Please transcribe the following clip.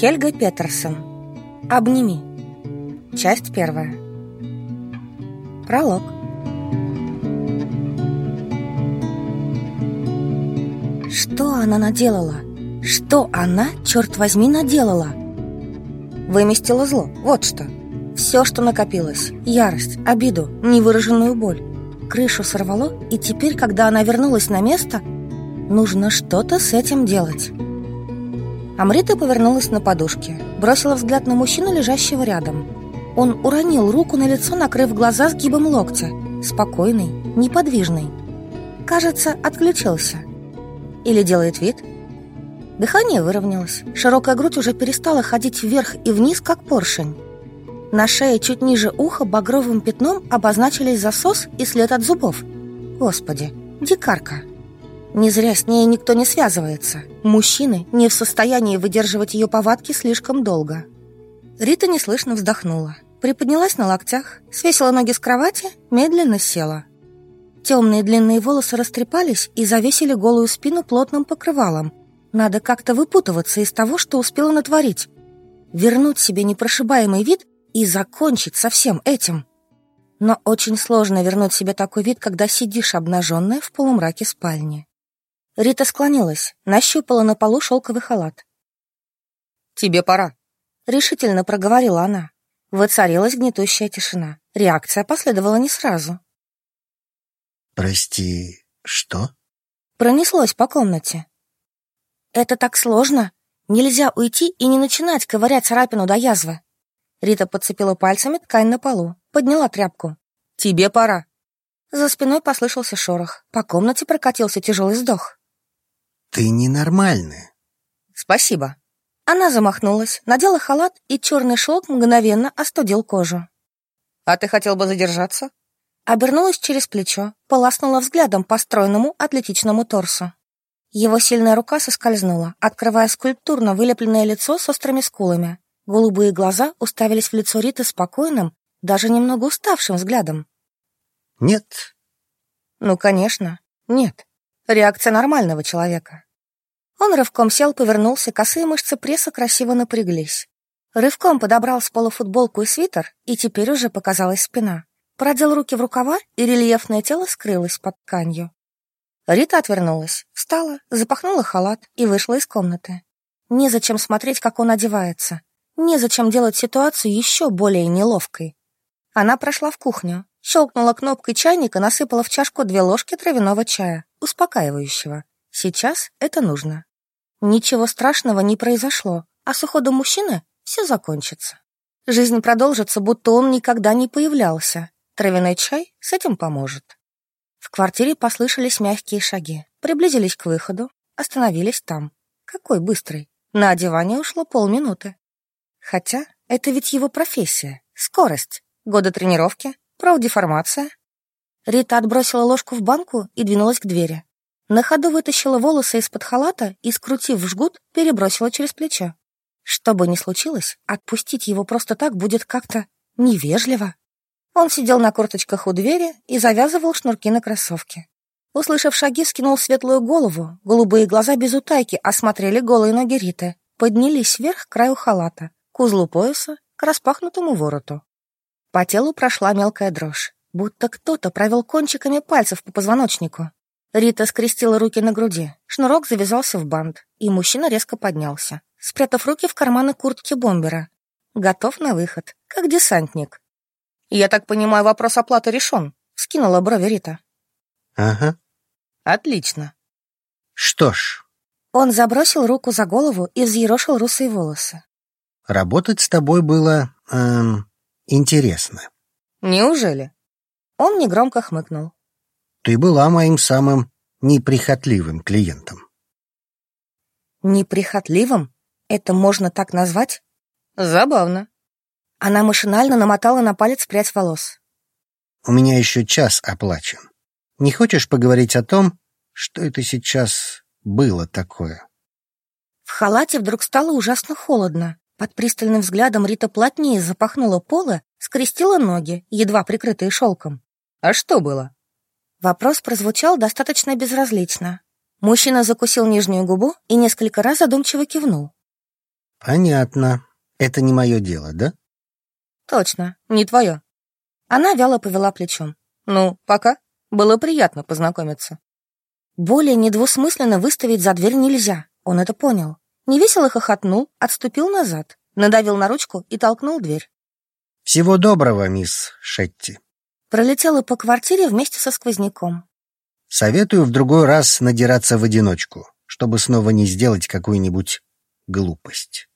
Хельга Петерсон. Обними. Часть первая. Пролог. Что она наделала? Что она, черт возьми, наделала? Выместила зло, вот что. Все, что накопилось. Ярость, обиду, невыраженную боль. Крышу сорвало, и теперь, когда она вернулась на место, нужно что-то с этим делать. Амрита повернулась на подушке, бросила взгляд на мужчину, лежащего рядом. Он уронил руку на лицо, накрыв глаза сгибом локтя. Спокойный, неподвижный. Кажется, отключился. Или делает вид. Дыхание выровнялось. Широкая грудь уже перестала ходить вверх и вниз, как поршень. На шее чуть ниже уха багровым пятном обозначились засос и след от зубов. Господи, дикарка. Не зря с ней никто не связывается. Мужчины не в состоянии выдерживать ее повадки слишком долго. Рита неслышно вздохнула. Приподнялась на локтях, свесила ноги с кровати, медленно села. Темные длинные волосы растрепались и завесили голую спину плотным покрывалом. Надо как-то выпутываться из того, что успела натворить. Вернуть себе непрошибаемый вид и закончить со всем этим. Но очень сложно вернуть себе такой вид, когда сидишь обнаженная в полумраке спальни. Рита склонилась, нащупала на полу шелковый халат. «Тебе пора», — решительно проговорила она. Воцарилась гнетущая тишина. Реакция последовала не сразу. «Прости, что?» Пронеслось по комнате. «Это так сложно. Нельзя уйти и не начинать ковырять царапину до язвы». Рита подцепила пальцами ткань на полу, подняла тряпку. «Тебе пора». За спиной послышался шорох. По комнате прокатился тяжелый вздох. «Ты ненормальная». «Спасибо». Она замахнулась, надела халат, и черный шелк мгновенно остудил кожу. «А ты хотел бы задержаться?» Обернулась через плечо, поласнула взглядом по стройному атлетичному торсу. Его сильная рука соскользнула, открывая скульптурно вылепленное лицо с острыми скулами. Голубые глаза уставились в лицо Риты спокойным, даже немного уставшим взглядом. «Нет». «Ну, конечно, нет. Реакция нормального человека». Он рывком сел, повернулся, косые мышцы пресса красиво напряглись. Рывком подобрал с пола футболку и свитер, и теперь уже показалась спина. Продел руки в рукава, и рельефное тело скрылось под тканью. Рита отвернулась, встала, запахнула халат и вышла из комнаты. Незачем смотреть, как он одевается. Незачем делать ситуацию еще более неловкой. Она прошла в кухню, щелкнула кнопкой чайника, насыпала в чашку две ложки травяного чая, успокаивающего. Сейчас это нужно. Ничего страшного не произошло, а с уходом мужчины все закончится. Жизнь продолжится, будто он никогда не появлялся, Травяной чай с этим поможет. В квартире послышались мягкие шаги. Приблизились к выходу, остановились там. Какой быстрый. На одевание ушло полминуты. Хотя это ведь его профессия. Скорость. Годы тренировки. Проудеформация. Рита отбросила ложку в банку и двинулась к двери. На ходу вытащила волосы из-под халата и, скрутив в жгут, перебросила через плечо. Что бы ни случилось, отпустить его просто так будет как-то невежливо. Он сидел на корточках у двери и завязывал шнурки на кроссовке. Услышав шаги, скинул светлую голову, голубые глаза без утайки осмотрели голые ноги Риты, поднялись вверх к краю халата, к узлу пояса, к распахнутому вороту. По телу прошла мелкая дрожь, будто кто-то провел кончиками пальцев по позвоночнику. Рита скрестила руки на груди, шнурок завязался в бант, и мужчина резко поднялся, спрятав руки в карманы куртки бомбера. Готов на выход, как десантник. «Я так понимаю, вопрос оплаты решен», — скинула брови Рита. «Ага». «Отлично». «Что ж...» Он забросил руку за голову и взъерошил русые волосы. «Работать с тобой было... Эм, интересно». «Неужели?» Он негромко хмыкнул. «Ты была моим самым неприхотливым клиентом». «Неприхотливым? Это можно так назвать?» «Забавно», она машинально намотала на палец прядь волос. «У меня еще час оплачен. Не хочешь поговорить о том, что это сейчас было такое?» В халате вдруг стало ужасно холодно. Под пристальным взглядом Рита плотнее запахнула полы, скрестила ноги, едва прикрытые шелком. «А что было?» Вопрос прозвучал достаточно безразлично. Мужчина закусил нижнюю губу и несколько раз задумчиво кивнул. Понятно. Это не мое дело, да? Точно, не твое. Она вяло повела плечом. Ну, пока. Было приятно познакомиться. Более недвусмысленно выставить за дверь нельзя, он это понял. Невесело хохотнул, отступил назад, надавил на ручку и толкнул дверь. «Всего доброго, мисс Шетти». Пролетела по квартире вместе со сквозняком. «Советую в другой раз надираться в одиночку, чтобы снова не сделать какую-нибудь глупость».